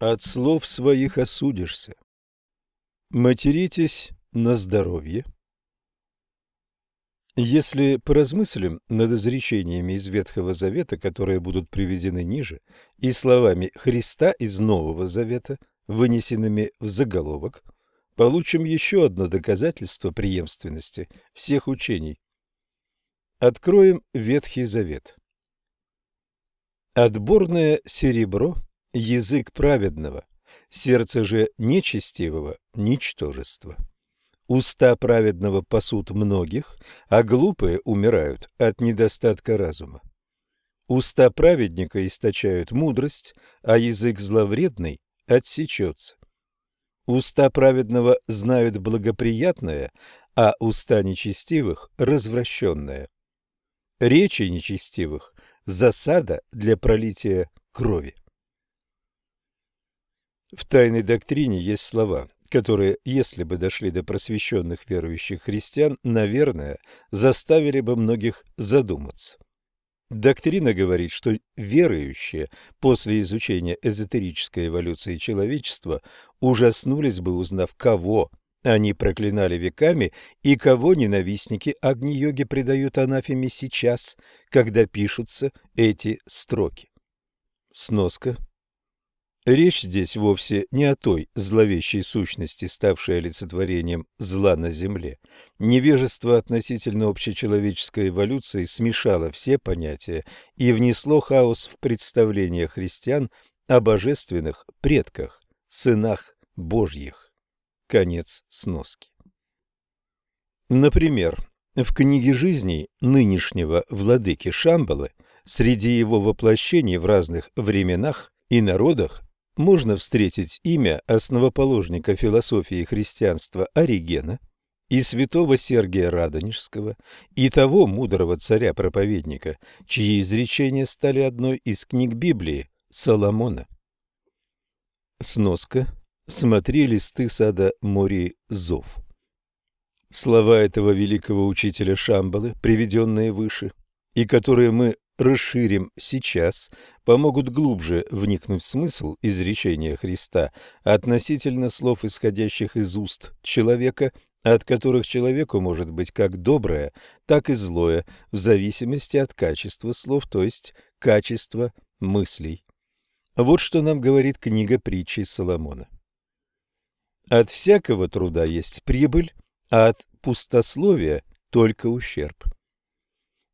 От слов своих осудишься. Материтесь на здоровье. Если поразмыслим над изречениями из Ветхого Завета, которые будут приведены ниже, и словами Христа из Нового Завета, вынесенными в заголовок, получим еще одно доказательство преемственности всех учений. Откроем Ветхий Завет. Отборное серебро – язык праведного, сердце же нечестивого – ничтожество. Уста праведного пасут многих, а глупые умирают от недостатка разума. Уста праведника источают мудрость, а язык зловредный отсечется. Уста праведного знают благоприятное, а уста нечестивых – развращенное. Речи нечестивых – засада для пролития крови. В тайной доктрине есть слова, которые, если бы дошли до просвещенных верующих христиан, наверное, заставили бы многих задуматься. Доктрина говорит, что верующие после изучения эзотерической эволюции человечества ужаснулись бы, узнав, кого они проклинали веками и кого ненавистники Агни-йоги предают анафеме сейчас, когда пишутся эти строки. Сноска Речь здесь вовсе не о той зловещей сущности, ставшей олицетворением зла на земле. Невежество относительно общечеловеческой эволюции смешало все понятия и внесло хаос в представление христиан о божественных предках, сынах Божьих. Конец сноски. Например, в книге жизней нынешнего владыки Шамбалы среди его воплощений в разных временах и народах можно встретить имя основоположника философии христианства Оригена и святого Сергия Радонежского, и того мудрого царя-проповедника, чьи изречения стали одной из книг Библии Соломона. Сноска. Смотри листы сада Мори Зов. Слова этого великого учителя Шамбалы, приведенные выше, и которые мы расширим сейчас, помогут глубже вникнуть в смысл изречения Христа относительно слов, исходящих из уст человека, от которых человеку может быть как доброе, так и злое, в зависимости от качества слов, то есть качества мыслей. Вот что нам говорит книга притчи Соломона. От всякого труда есть прибыль, а от пустословия только ущерб.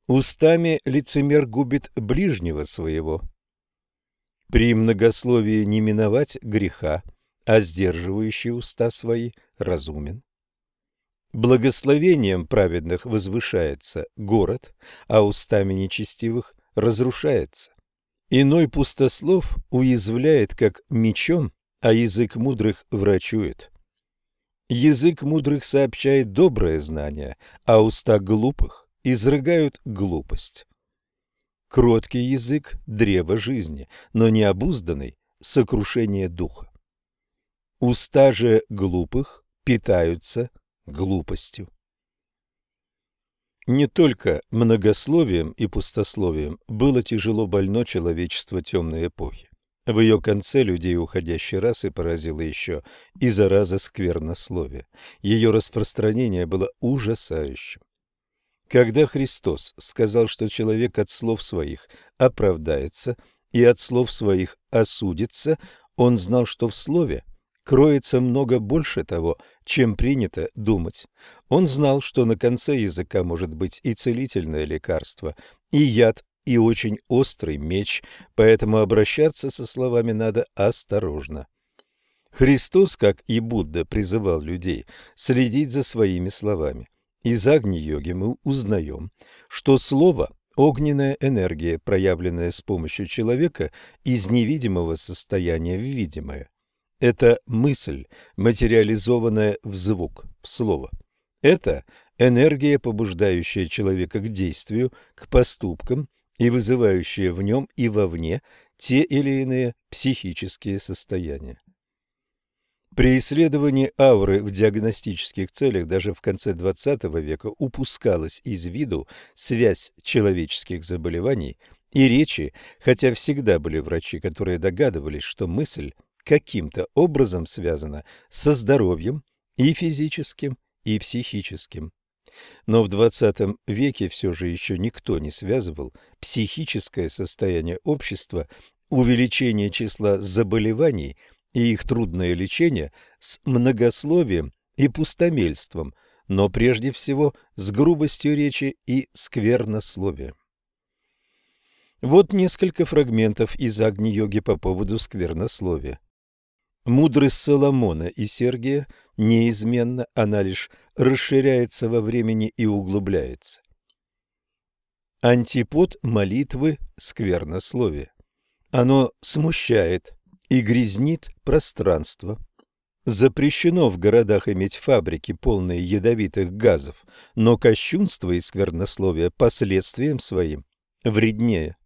Устами лицемер губит ближнего своего. При многословии не миновать греха, а сдерживающий уста свои разумен. Благословением праведных возвышается город, а устами нечестивых разрушается. Иной пустослов уязвляет, как мечом, а язык мудрых врачует. Язык мудрых сообщает доброе знание, а уста глупых изрыгают глупость. Кроткий язык – древо жизни, но необузданный – сокрушение духа. Уста же глупых питаются глупостью. Не только многословием и пустословием было тяжело больно человечество темной эпохи. В ее конце людей уходящей расы поразило еще и зараза сквернословия. Ее распространение было ужасающим. Когда Христос сказал, что человек от слов своих оправдается и от слов своих осудится, он знал, что в слове кроется много больше того, чем принято думать. Он знал, что на конце языка может быть и целительное лекарство, и яд, и очень острый меч, поэтому обращаться со словами надо осторожно. Христос, как и Будда, призывал людей следить за своими словами. Из Агни-йоги мы узнаем, что слово – огненная энергия, проявленная с помощью человека из невидимого состояния в видимое. Это мысль, материализованная в звук, в слово. Это энергия, побуждающая человека к действию, к поступкам и вызывающая в нем и вовне те или иные психические состояния. При исследовании ауры в диагностических целях даже в конце XX века упускалась из виду связь человеческих заболеваний и речи, хотя всегда были врачи, которые догадывались, что мысль каким-то образом связана со здоровьем и физическим, и психическим. Но в XX веке все же еще никто не связывал психическое состояние общества, увеличение числа заболеваний и их трудное лечение с многословием и пустомельством, но прежде всего с грубостью речи и сквернословием. Вот несколько фрагментов из Агни-йоги по поводу сквернословия. Мудрость Соломона и Сергия неизменна, она лишь расширяется во времени и углубляется. Антипод молитвы – сквернословие. Оно смущает и грязнит пространство. Запрещено в городах иметь фабрики, полные ядовитых газов, но кощунство и сквернословие последствием своим вреднее.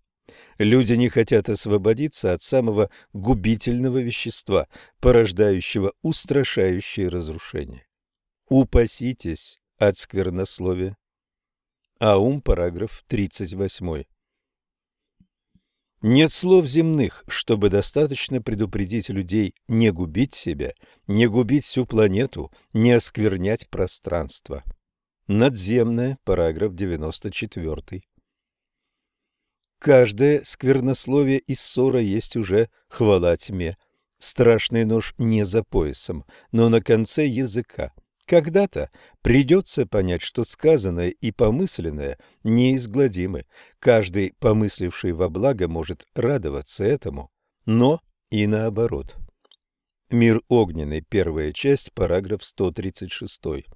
Люди не хотят освободиться от самого губительного вещества, порождающего устрашающие разрушения. Упаситесь от сквернословия. Аум, параграф 38. Нет слов земных, чтобы достаточно предупредить людей не губить себя, не губить всю планету, не осквернять пространство. Надземное, параграф 94. Каждое сквернословие и ссора есть уже хвала тьме. Страшный нож не за поясом, но на конце языка. Когда-то придется понять, что сказанное и помысленное неизгладимы. Каждый, помысливший во благо, может радоваться этому, но и наоборот. Мир огненный, первая часть, параграф 136.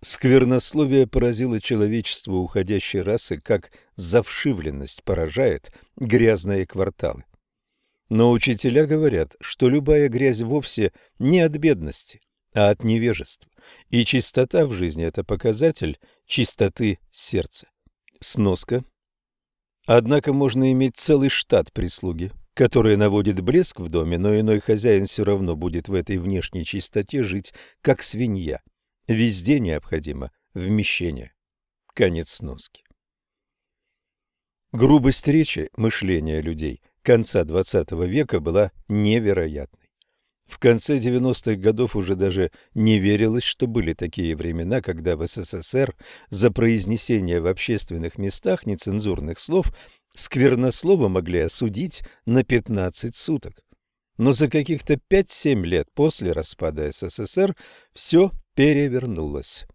Сквернословие поразило человечество уходящей расы, как завшивленность поражает грязные кварталы. Но учителя говорят, что любая грязь вовсе не от бедности, а от невежества, и чистота в жизни – это показатель чистоты сердца. Сноска. Однако можно иметь целый штат прислуги, который наводит блеск в доме, но иной хозяин все равно будет в этой внешней чистоте жить, как свинья – Везде необходимо вмещение. Конец сноски. Грубость речи, мышления людей конца XX века была невероятной. В конце 90-х годов уже даже не верилось, что были такие времена, когда в СССР за произнесение в общественных местах нецензурных слов сквернослово могли осудить на 15 суток. Но за каких-то 5-7 лет после распада СССР все перевернулась.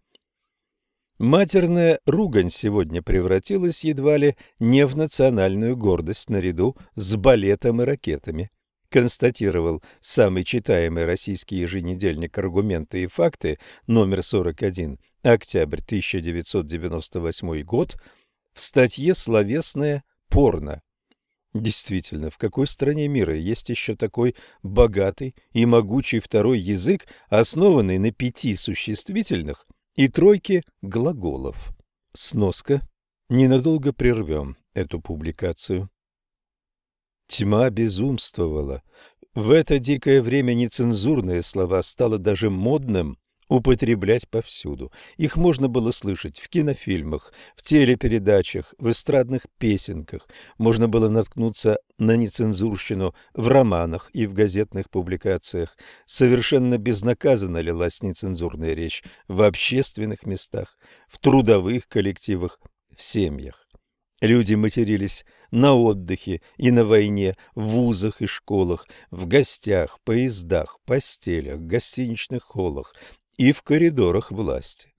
Матерная ругань сегодня превратилась едва ли не в национальную гордость наряду с балетом и ракетами, констатировал самый читаемый российский еженедельник «Аргументы и факты» номер 41, октябрь 1998 год, в статье «Словесное порно». Действительно, в какой стране мира есть еще такой богатый и могучий второй язык, основанный на пяти существительных и тройке глаголов? Сноска. Ненадолго прервем эту публикацию. Тьма безумствовала. В это дикое время нецензурные слова стало даже модным употреблять повсюду. Их можно было слышать в кинофильмах, в телепередачах, в эстрадных песенках. Можно было наткнуться на нецензурщину в романах и в газетных публикациях. Совершенно безнаказанно лилась нецензурная речь в общественных местах, в трудовых коллективах, в семьях. Люди матерились на отдыхе и на войне, в вузах и школах, в гостях, поездах, постелях, гостиничных холлах, и в коридорах власти.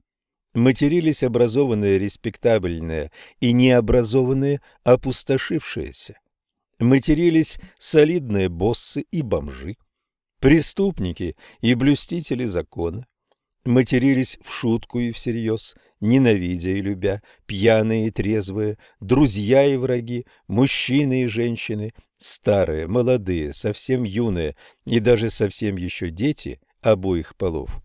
Матерились образованные, респектабельные и необразованные, опустошившиеся. Матерились солидные боссы и бомжи, преступники и блюстители закона. Матерились в шутку и всерьез, ненавидя и любя, пьяные и трезвые, друзья и враги, мужчины и женщины, старые, молодые, совсем юные и даже совсем еще дети обоих полов.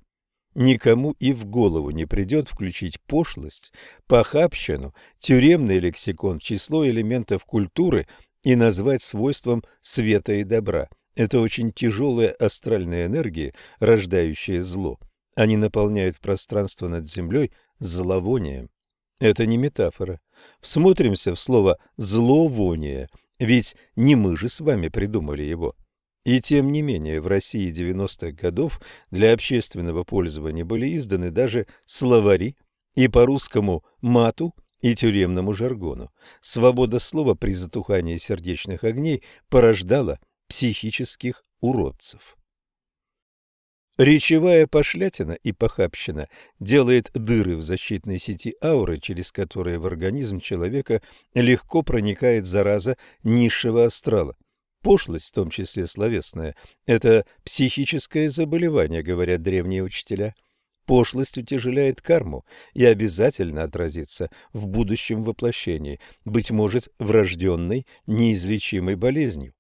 Никому и в голову не придет включить пошлость, похабщину, тюремный лексикон число элементов культуры и назвать свойством света и добра. Это очень тяжелые астральные энергии, рождающие зло. Они наполняют пространство над землей зловонием. Это не метафора. Всмотримся в слово «зловоние», ведь не мы же с вами придумали его. И тем не менее, в России 90-х годов для общественного пользования были изданы даже словари и по русскому мату и тюремному жаргону. Свобода слова при затухании сердечных огней порождала психических уродцев. Речевая пошлятина и похабщина делает дыры в защитной сети ауры, через которые в организм человека легко проникает зараза низшего астрала. Пошлость, в том числе словесная, это психическое заболевание, говорят древние учителя. Пошлость утяжеляет карму и обязательно отразится в будущем воплощении, быть может, врожденной, неизлечимой болезнью.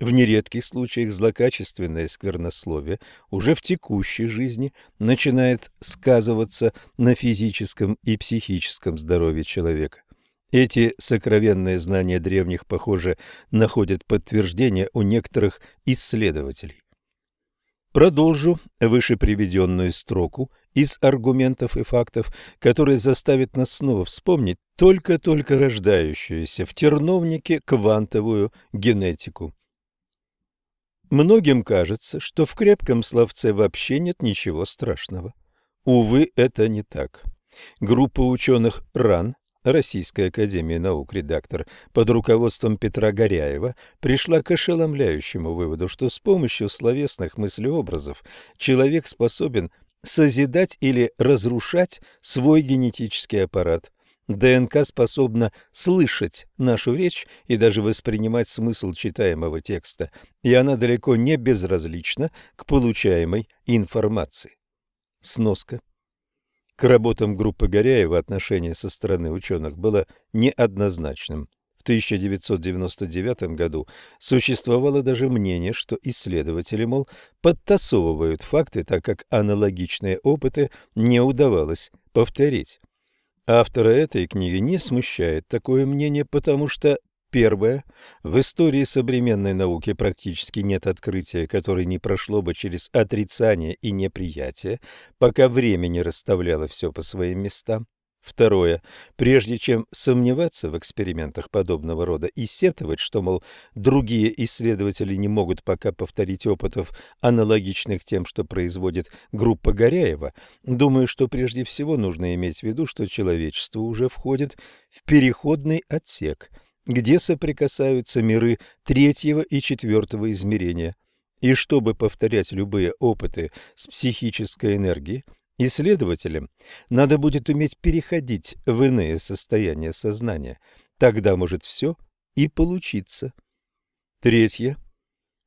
В нередких случаях злокачественное сквернословие уже в текущей жизни начинает сказываться на физическом и психическом здоровье человека. Эти сокровенные знания древних, похоже, находят подтверждение у некоторых исследователей. Продолжу выше приведенную строку из аргументов и фактов, которые заставят нас снова вспомнить только-только рождающуюся в терновнике квантовую генетику. Многим кажется, что в крепком словце вообще нет ничего страшного. Увы, это не так. Группа ученых РАН, Российская академия наук, редактор, под руководством Петра Горяева, пришла к ошеломляющему выводу, что с помощью словесных мыслеобразов человек способен созидать или разрушать свой генетический аппарат, ДНК способна слышать нашу речь и даже воспринимать смысл читаемого текста, и она далеко не безразлична к получаемой информации. Сноска. К работам группы Горяева отношение со стороны ученых было неоднозначным. В 1999 году существовало даже мнение, что исследователи, мол, подтасовывают факты, так как аналогичные опыты не удавалось повторить. Автора этой книги не смущает такое мнение, потому что Первое. В истории современной науки практически нет открытия, которое не прошло бы через отрицание и неприятие, пока время не расставляло все по своим местам. Второе. Прежде чем сомневаться в экспериментах подобного рода и сетовать, что, мол, другие исследователи не могут пока повторить опытов, аналогичных тем, что производит группа Горяева, думаю, что прежде всего нужно иметь в виду, что человечество уже входит в переходный отсек, где соприкасаются миры третьего и четвертого измерения. И чтобы повторять любые опыты с психической энергией, Исследователям надо будет уметь переходить в иные состояния сознания. Тогда может все и получиться. Третье.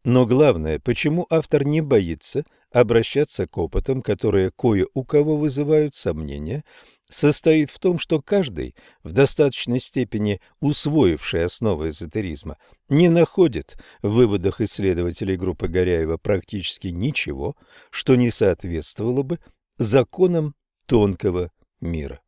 Но главное, почему автор не боится обращаться к опытам, которые кое у кого вызывают сомнения, состоит в том, что каждый, в достаточной степени усвоивший основы эзотеризма, не находит в выводах исследователей группы Горяева практически ничего, что не соответствовало бы законам тонкого мира.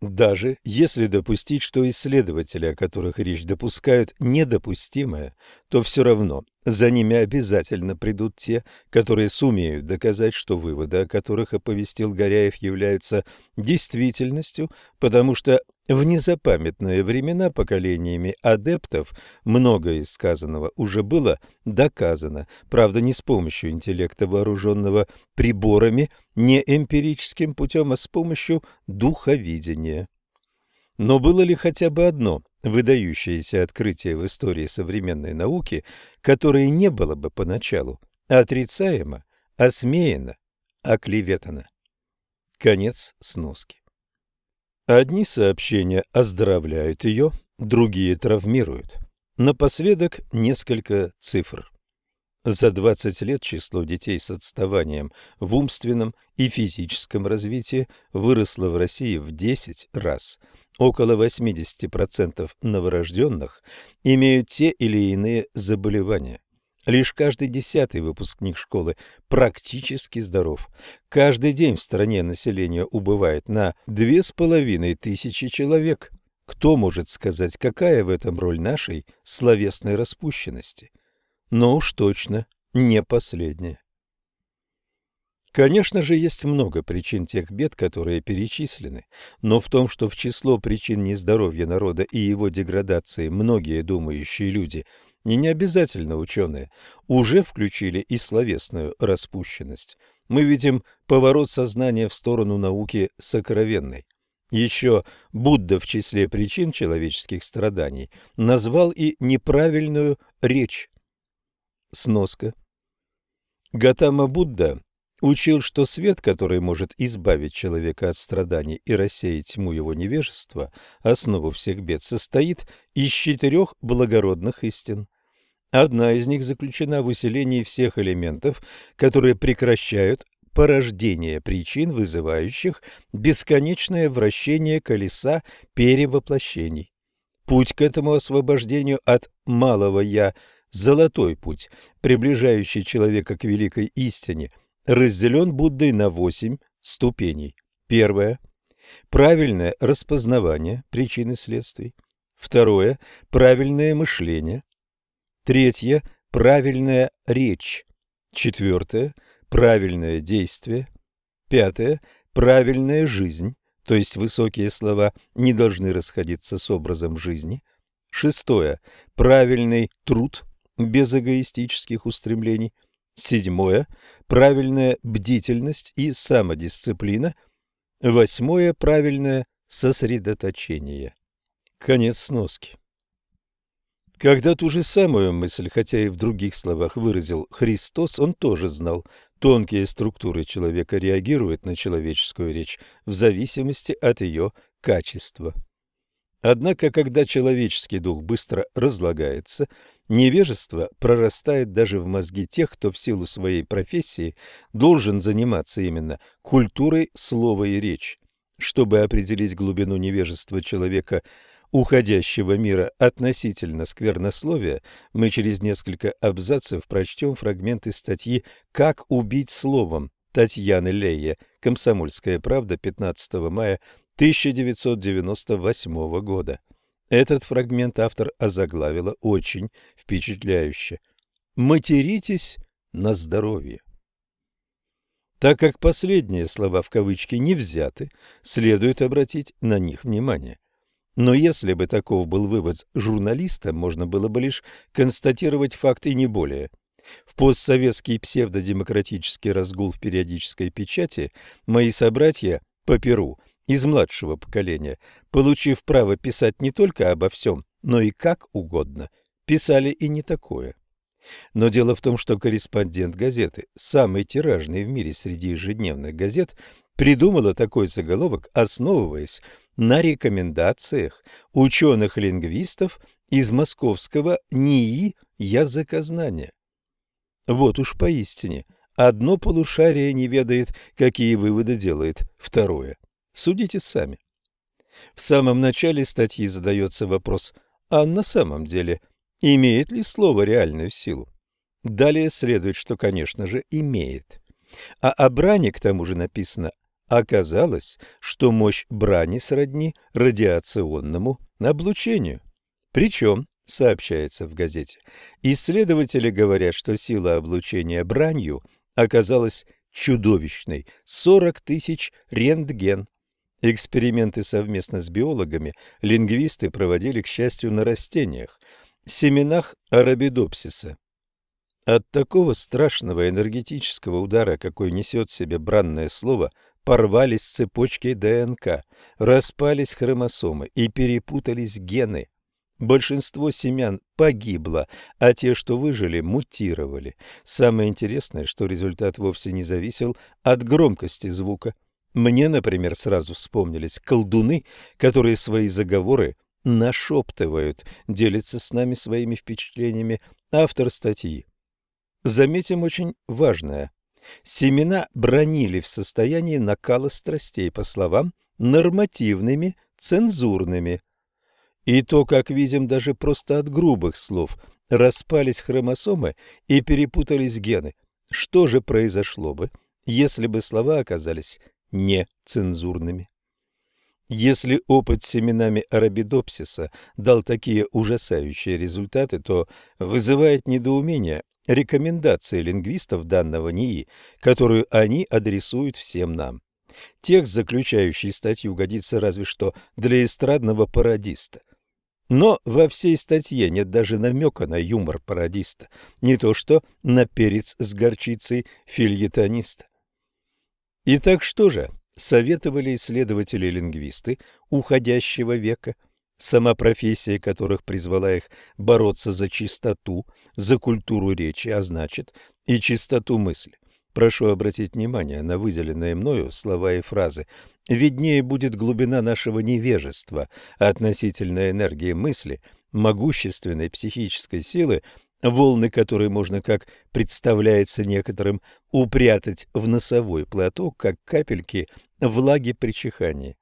Даже если допустить, что исследователи, о которых речь допускают недопустимое, то все равно за ними обязательно придут те, которые сумеют доказать, что выводы, о которых оповестил Горяев, являются действительностью, потому что в незапамятные времена поколениями адептов многое из сказанного уже было доказано, правда не с помощью интеллекта, вооруженного приборами, не эмпирическим путем, а с помощью духовидения. Но было ли хотя бы одно выдающееся открытие в истории современной науки, которое не было бы поначалу отрицаемо, осмеяно, оклеветано? Конец сноски. Одни сообщения оздоровляют ее, другие травмируют. Напоследок несколько цифр. За 20 лет число детей с отставанием в умственном и физическом развитии выросло в России в 10 раз. Около 80% новорожденных имеют те или иные заболевания. Лишь каждый десятый выпускник школы практически здоров. Каждый день в стране население убывает на две с половиной тысячи человек. Кто может сказать, какая в этом роль нашей словесной распущенности? Но уж точно не последняя. Конечно же, есть много причин тех бед, которые перечислены, но в том, что в число причин нездоровья народа и его деградации многие думающие люди и не обязательно ученые, уже включили и словесную распущенность. Мы видим поворот сознания в сторону науки сокровенной. Еще Будда в числе причин человеческих страданий назвал и неправильную речь. Сноска. Гатама Будда учил, что свет, который может избавить человека от страданий и рассеять тьму его невежества, основу всех бед, состоит из четырех благородных истин. Одна из них заключена в усилении всех элементов, которые прекращают порождение причин, вызывающих бесконечное вращение колеса перевоплощений. Путь к этому освобождению от малого «я» – золотой путь, приближающий человека к великой истине, разделен Буддой на восемь ступеней. Первое – правильное распознавание причин и следствий. Второе – правильное мышление. Третье – правильная речь. Четвертое – правильное действие. Пятое – правильная жизнь, то есть высокие слова не должны расходиться с образом жизни. Шестое – правильный труд без эгоистических устремлений. Седьмое – правильная бдительность и самодисциплина. Восьмое – правильное сосредоточение. Конец сноски. Когда ту же самую мысль, хотя и в других словах выразил Христос, он тоже знал, Тонкие структуры человека реагируют на человеческую речь в зависимости от ее качества. Однако, когда человеческий дух быстро разлагается, невежество прорастает даже в мозги тех, кто в силу своей профессии должен заниматься именно культурой слова и речи. Чтобы определить глубину невежества человека – уходящего мира относительно сквернословия, мы через несколько абзацев прочтем фрагменты статьи «Как убить словом» Татьяны Лея, «Комсомольская правда», 15 мая 1998 года. Этот фрагмент автор озаглавила очень впечатляюще. «Материтесь на здоровье». Так как последние слова в кавычки не взяты, следует обратить на них внимание. Но если бы таков был вывод журналиста, можно было бы лишь констатировать факт и не более. В постсоветский псевдодемократический разгул в периодической печати мои собратья по Перу из младшего поколения, получив право писать не только обо всем, но и как угодно, писали и не такое. Но дело в том, что корреспондент газеты, самый тиражный в мире среди ежедневных газет, придумала такой заголовок, основываясь на рекомендациях ученых-лингвистов из московского НИИ языкознания. Вот уж поистине, одно полушарие не ведает, какие выводы делает второе. Судите сами. В самом начале статьи задается вопрос, а на самом деле имеет ли слово реальную силу? Далее следует, что, конечно же, имеет. А о бране, к тому же, написано Оказалось, что мощь брани сродни радиационному облучению. Причем, сообщается в газете, исследователи говорят, что сила облучения бранью оказалась чудовищной – 40 тысяч рентген. Эксперименты совместно с биологами лингвисты проводили, к счастью, на растениях, семенах арабидопсиса. От такого страшного энергетического удара, какой несет в себе бранное слово – порвались цепочки ДНК, распались хромосомы и перепутались гены. Большинство семян погибло, а те, что выжили, мутировали. Самое интересное, что результат вовсе не зависел от громкости звука. Мне, например, сразу вспомнились колдуны, которые свои заговоры нашептывают, делятся с нами своими впечатлениями автор статьи. Заметим очень важное. Семена бронили в состоянии накала страстей, по словам, нормативными, цензурными. И то, как видим, даже просто от грубых слов распались хромосомы и перепутались гены. Что же произошло бы, если бы слова оказались нецензурными? Если опыт с семенами арабидопсиса дал такие ужасающие результаты, то вызывает недоумение рекомендации лингвистов данного НИИ, которую они адресуют всем нам. Текст, заключающий статью, годится разве что для эстрадного пародиста. Но во всей статье нет даже намека на юмор пародиста, не то что на перец с горчицей фильетониста. Итак, что же советовали исследователи-лингвисты уходящего века, сама профессия которых призвала их бороться за чистоту, за культуру речи, а значит и чистоту мысли? Прошу обратить внимание на выделенные мною слова и фразы. Виднее будет глубина нашего невежества относительно энергии мысли, могущественной психической силы, волны которой можно, как представляется некоторым, упрятать в носовой платок, как капельки влаги при чихании.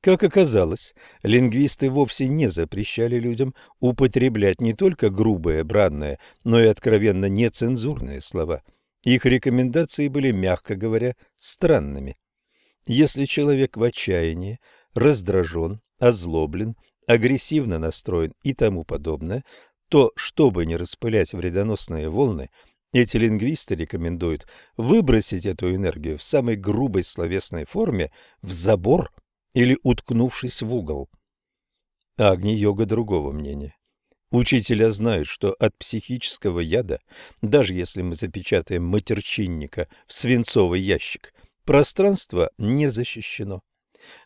Как оказалось, лингвисты вовсе не запрещали людям употреблять не только грубые, бранные, но и откровенно нецензурные слова – их рекомендации были, мягко говоря, странными. Если человек в отчаянии, раздражен, озлоблен, агрессивно настроен и тому подобное, то, чтобы не распылять вредоносные волны, эти лингвисты рекомендуют выбросить эту энергию в самой грубой словесной форме в забор или уткнувшись в угол. Агни-йога другого мнения. Учителя знают, что от психического яда, даже если мы запечатаем матерчинника в свинцовый ящик, пространство не защищено.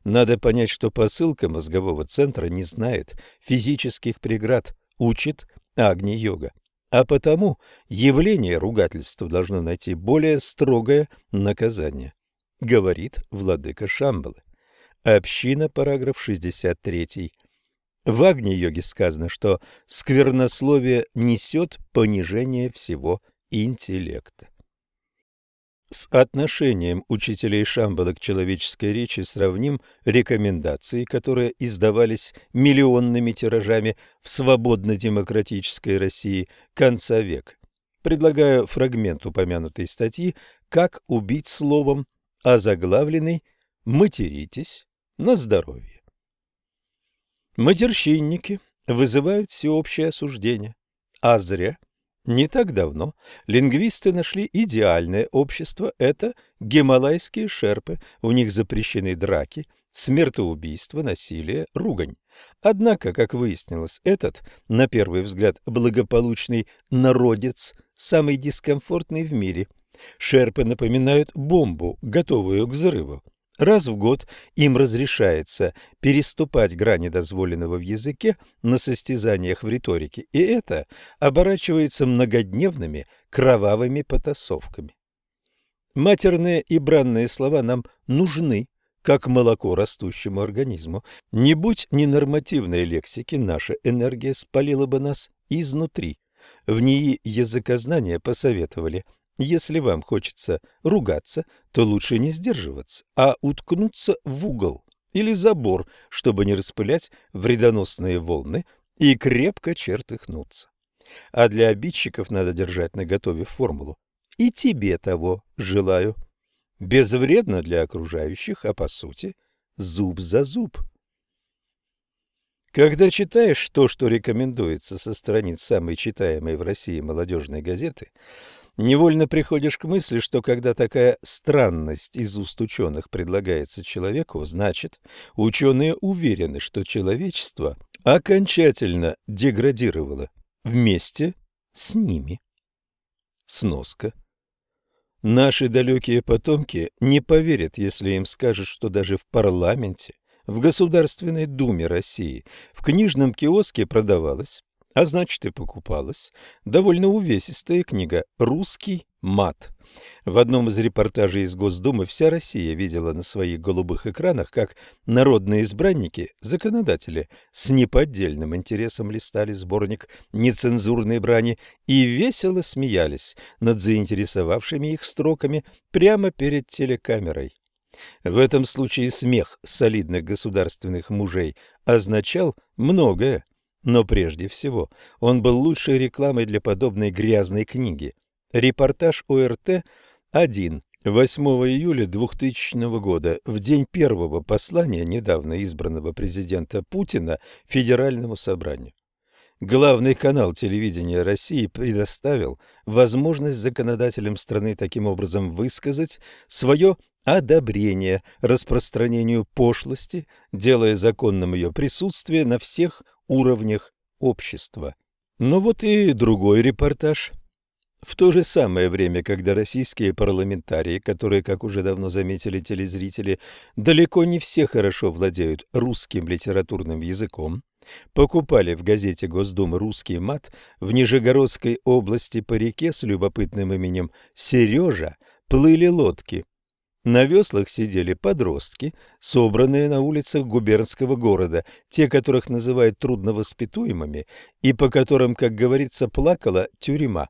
Надо понять, что посылка мозгового центра не знает физических преград, учит Агни-йога. А потому явление ругательства должно найти более строгое наказание, говорит владыка Шамбалы. Община, параграф 63. В Агни-йоге сказано, что сквернословие несет понижение всего интеллекта. С отношением учителей Шамбала к человеческой речи сравним рекомендации, которые издавались миллионными тиражами в свободно-демократической России конца века. Предлагаю фрагмент упомянутой статьи «Как убить словом», озаглавленный «Материтесь на здоровье». Матерщинники вызывают всеобщее осуждение. А зря. Не так давно лингвисты нашли идеальное общество – это гималайские шерпы. У них запрещены драки, смертоубийство, насилие, ругань. Однако, как выяснилось, этот, на первый взгляд, благополучный народец самый дискомфортный в мире. Шерпы напоминают бомбу, готовую к взрыву. Раз в год им разрешается переступать грани дозволенного в языке на состязаниях в риторике, и это оборачивается многодневными кровавыми потасовками. Матерные и бранные слова нам нужны, как молоко растущему организму. Не будь ненормативной лексики, наша энергия спалила бы нас изнутри. В ней языкознания посоветовали – если вам хочется ругаться, то лучше не сдерживаться, а уткнуться в угол или забор, чтобы не распылять вредоносные волны и крепко чертыхнуться. А для обидчиков надо держать наготове формулу «И тебе того желаю». Безвредно для окружающих, а по сути зуб за зуб. Когда читаешь то, что рекомендуется со страниц самой читаемой в России молодежной газеты, невольно приходишь к мысли, что когда такая странность из уст ученых предлагается человеку, значит, ученые уверены, что человечество окончательно деградировало вместе с ними. Сноска. Наши далекие потомки не поверят, если им скажут, что даже в парламенте, в Государственной Думе России, в книжном киоске продавалась а значит и покупалась, довольно увесистая книга «Русский мат». В одном из репортажей из Госдумы вся Россия видела на своих голубых экранах, как народные избранники, законодатели, с неподдельным интересом листали сборник нецензурной брани и весело смеялись над заинтересовавшими их строками прямо перед телекамерой. В этом случае смех солидных государственных мужей означал многое. Но прежде всего он был лучшей рекламой для подобной грязной книги. Репортаж ОРТ-1 8 июля 2000 года, в день первого послания недавно избранного президента Путина Федеральному собранию. Главный канал телевидения России предоставил возможность законодателям страны таким образом высказать свое одобрение распространению пошлости, делая законным ее присутствие на всех уровнях общества. Но вот и другой репортаж. В то же самое время, когда российские парламентарии, которые, как уже давно заметили телезрители, далеко не все хорошо владеют русским литературным языком, покупали в газете Госдумы русский мат, в Нижегородской области по реке с любопытным именем Сережа плыли лодки. На веслах сидели подростки, собранные на улицах губернского города, те, которых называют трудновоспитуемыми, и по которым, как говорится, плакала тюрьма.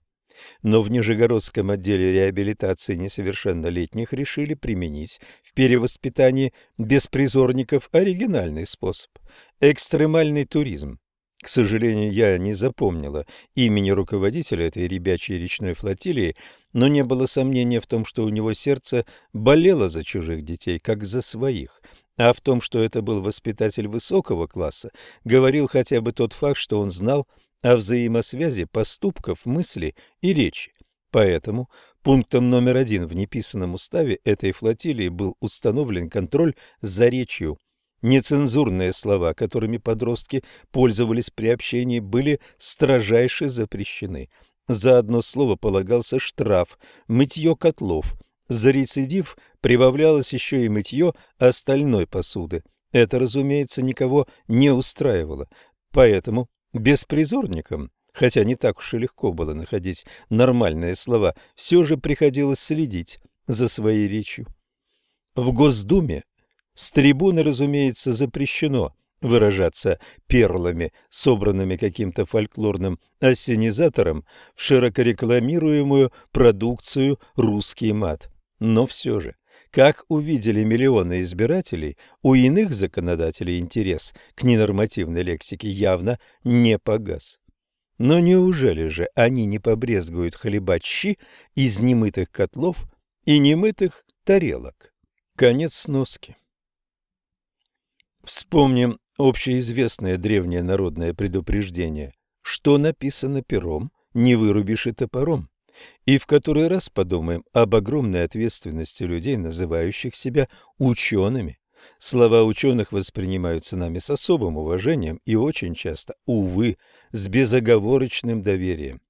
Но в Нижегородском отделе реабилитации несовершеннолетних решили применить в перевоспитании беспризорников оригинальный способ – экстремальный туризм. К сожалению, я не запомнила имени руководителя этой ребячей речной флотилии, но не было сомнения в том, что у него сердце болело за чужих детей, как за своих. А в том, что это был воспитатель высокого класса, говорил хотя бы тот факт, что он знал о взаимосвязи поступков, мысли и речи. Поэтому пунктом номер один в неписанном уставе этой флотилии был установлен контроль за речью. Нецензурные слова, которыми подростки пользовались при общении, были строжайше запрещены. За одно слово полагался штраф, мытье котлов. За рецидив прибавлялось еще и мытье остальной посуды. Это, разумеется, никого не устраивало. Поэтому Беспризорникам, хотя не так уж и легко было находить нормальные слова, все же приходилось следить за своей речью. В Госдуме с трибуны, разумеется, запрещено выражаться перлами, собранными каким-то фольклорным ассенизатором в широко рекламируемую продукцию «Русский мат». Но все же как увидели миллионы избирателей, у иных законодателей интерес к ненормативной лексике явно не погас. Но неужели же они не побрезгуют хлебать щи из немытых котлов и немытых тарелок? Конец сноски. Вспомним общеизвестное древнее народное предупреждение «Что написано пером, не вырубишь и топором». И в который раз подумаем об огромной ответственности людей, называющих себя учеными. Слова ученых воспринимаются нами с особым уважением и очень часто, увы, с безоговорочным доверием.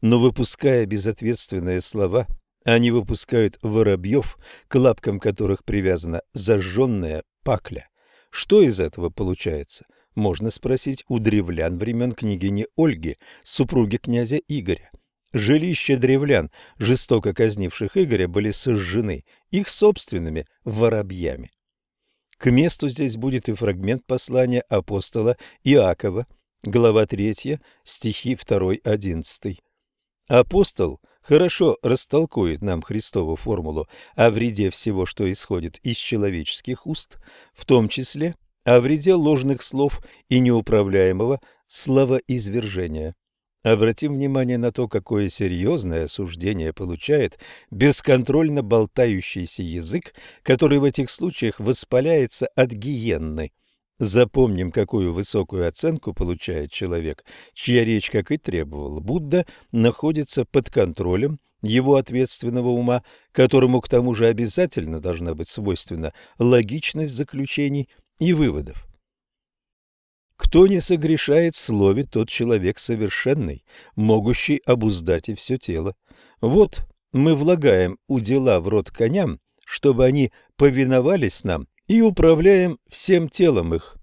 Но выпуская безответственные слова, они выпускают воробьев, к лапкам которых привязана зажженная пакля. Что из этого получается? Можно спросить у древлян времен княгини Ольги, супруги князя Игоря. Жилища древлян, жестоко казнивших Игоря, были сожжены их собственными воробьями. К месту здесь будет и фрагмент послания апостола Иакова, глава 3, стихи 2-11. Апостол хорошо растолкует нам Христову формулу о вреде всего, что исходит из человеческих уст, в том числе о вреде ложных слов и неуправляемого словоизвержения. Обратим внимание на то, какое серьезное осуждение получает бесконтрольно болтающийся язык, который в этих случаях воспаляется от гиенны. Запомним, какую высокую оценку получает человек, чья речь, как и требовал Будда, находится под контролем его ответственного ума, которому к тому же обязательно должна быть свойственна логичность заключений и выводов. Кто не согрешает в слове, тот человек совершенный, могущий обуздать и все тело. Вот мы влагаем у дела в рот коням, чтобы они повиновались нам, и управляем всем телом их.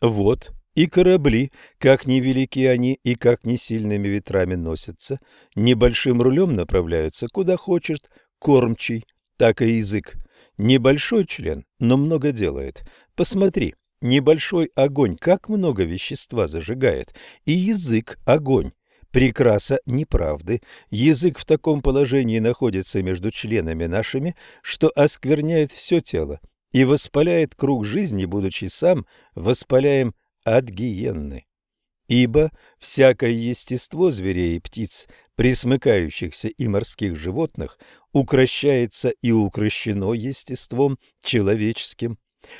Вот и корабли, как невелики они и как не сильными ветрами носятся, небольшим рулем направляются куда хочет кормчий, так и язык. Небольшой член, но много делает. Посмотри, Небольшой огонь как много вещества зажигает, и язык – огонь. Прекраса неправды. Язык в таком положении находится между членами нашими, что оскверняет все тело и воспаляет круг жизни, будучи сам воспаляем от гиенны. Ибо всякое естество зверей и птиц, присмыкающихся и морских животных, укращается и укращено естеством человеческим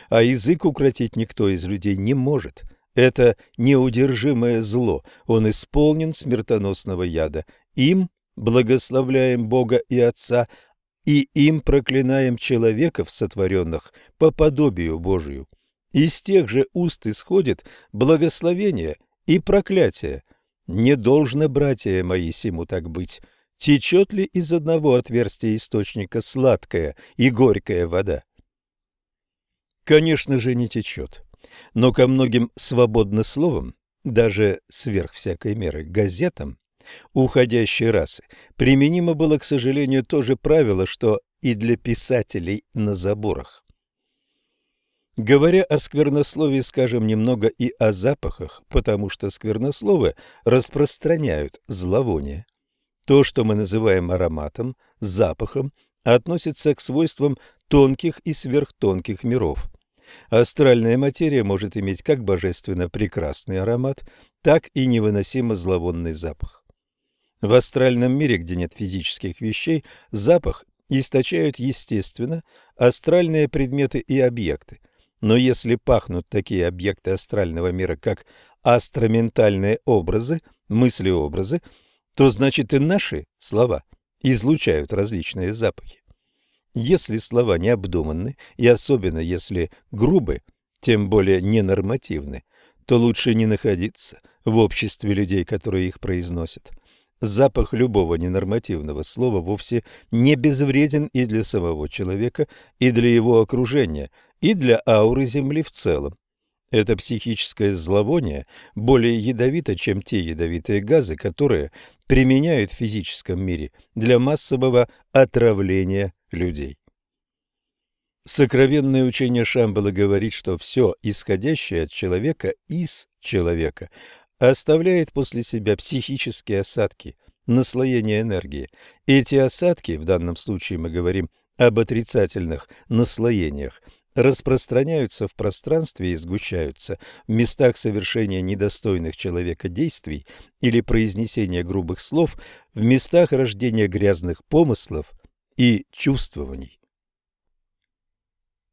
а язык укротить никто из людей не может. Это неудержимое зло, он исполнен смертоносного яда. Им благословляем Бога и Отца, и им проклинаем человеков, сотворенных по подобию Божию. Из тех же уст исходит благословение и проклятие. Не должно, братья мои, сему так быть. Течет ли из одного отверстия источника сладкая и горькая вода? Конечно же, не течет. Но ко многим свободно словам, даже сверх всякой меры газетам, уходящей расы, применимо было, к сожалению, то же правило, что и для писателей на заборах. Говоря о сквернословии, скажем немного и о запахах, потому что сквернословы распространяют зловоние. То, что мы называем ароматом, запахом, относится к свойствам тонких и сверхтонких миров. Астральная материя может иметь как божественно прекрасный аромат, так и невыносимо зловонный запах. В астральном мире, где нет физических вещей, запах источают естественно астральные предметы и объекты. Но если пахнут такие объекты астрального мира, как астроментальные образы, мысли-образы, то значит и наши слова излучают различные запахи. Если слова необдуманны, и особенно если грубы, тем более ненормативны, то лучше не находиться в обществе людей, которые их произносят. Запах любого ненормативного слова вовсе не безвреден и для самого человека, и для его окружения, и для ауры Земли в целом. Это психическое зловоние более ядовито, чем те ядовитые газы, которые применяют в физическом мире для массового отравления людей. Сокровенное учение Шамбала говорит, что все исходящее от человека из человека оставляет после себя психические осадки, наслоение энергии. Эти осадки, в данном случае мы говорим об отрицательных наслоениях, распространяются в пространстве и сгущаются в местах совершения недостойных человека действий или произнесения грубых слов, в местах рождения грязных помыслов и чувствований.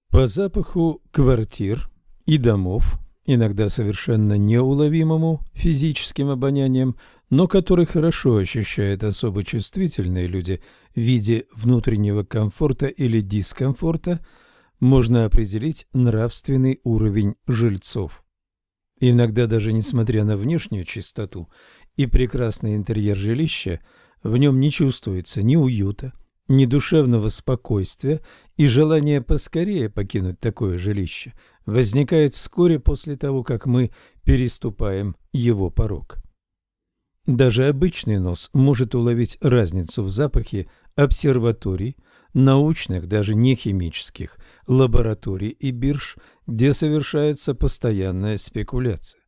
По запаху квартир и домов, иногда совершенно неуловимому физическим обонянием, но который хорошо ощущают особо чувствительные люди в виде внутреннего комфорта или дискомфорта – можно определить нравственный уровень жильцов. Иногда даже несмотря на внешнюю чистоту и прекрасный интерьер жилища, в нем не чувствуется ни уюта, ни душевного спокойствия, и желание поскорее покинуть такое жилище возникает вскоре после того, как мы переступаем его порог. Даже обычный нос может уловить разницу в запахе обсерваторий, научных, даже не химических, лабораторий и бирж, где совершается постоянная спекуляция.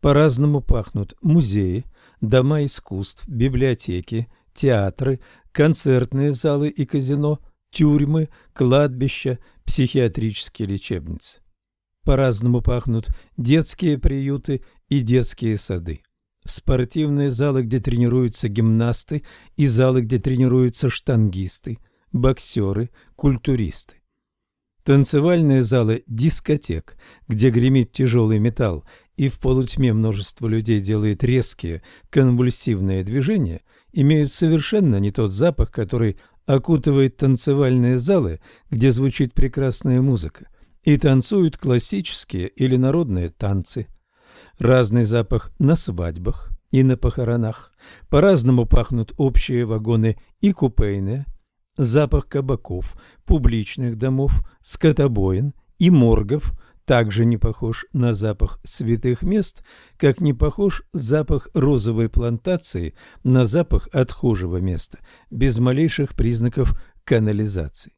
По-разному пахнут музеи, дома искусств, библиотеки, театры, концертные залы и казино, тюрьмы, кладбища, психиатрические лечебницы. По-разному пахнут детские приюты и детские сады. Спортивные залы, где тренируются гимнасты, и залы, где тренируются штангисты – боксеры, культуристы. Танцевальные залы дискотек, где гремит тяжелый металл, и в полутьме множество людей делает резкие конвульсивные движения, имеют совершенно не тот запах, который окутывает танцевальные залы, где звучит прекрасная музыка, и танцуют классические или народные танцы. Разный запах на свадьбах и на похоронах. По-разному пахнут общие вагоны и купейные, Запах кабаков, публичных домов, скотобоин и моргов также не похож на запах святых мест, как не похож запах розовой плантации на запах отхожего места, без малейших признаков канализации.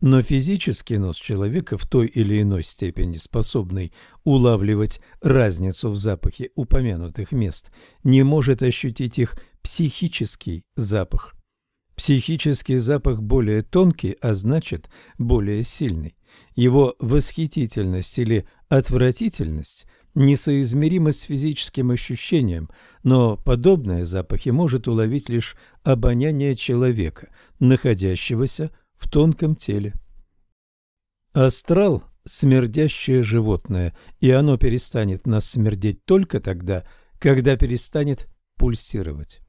Но физический нос человека в той или иной степени способный улавливать разницу в запахе упомянутых мест, не может ощутить их психический запах. Психический запах более тонкий, а значит более сильный. Его восхитительность или отвратительность несоизмерима с физическим ощущением, но подобные запахи может уловить лишь обоняние человека, находящегося в тонком теле. Астрал – смердящее животное, и оно перестанет нас смердеть только тогда, когда перестанет пульсировать.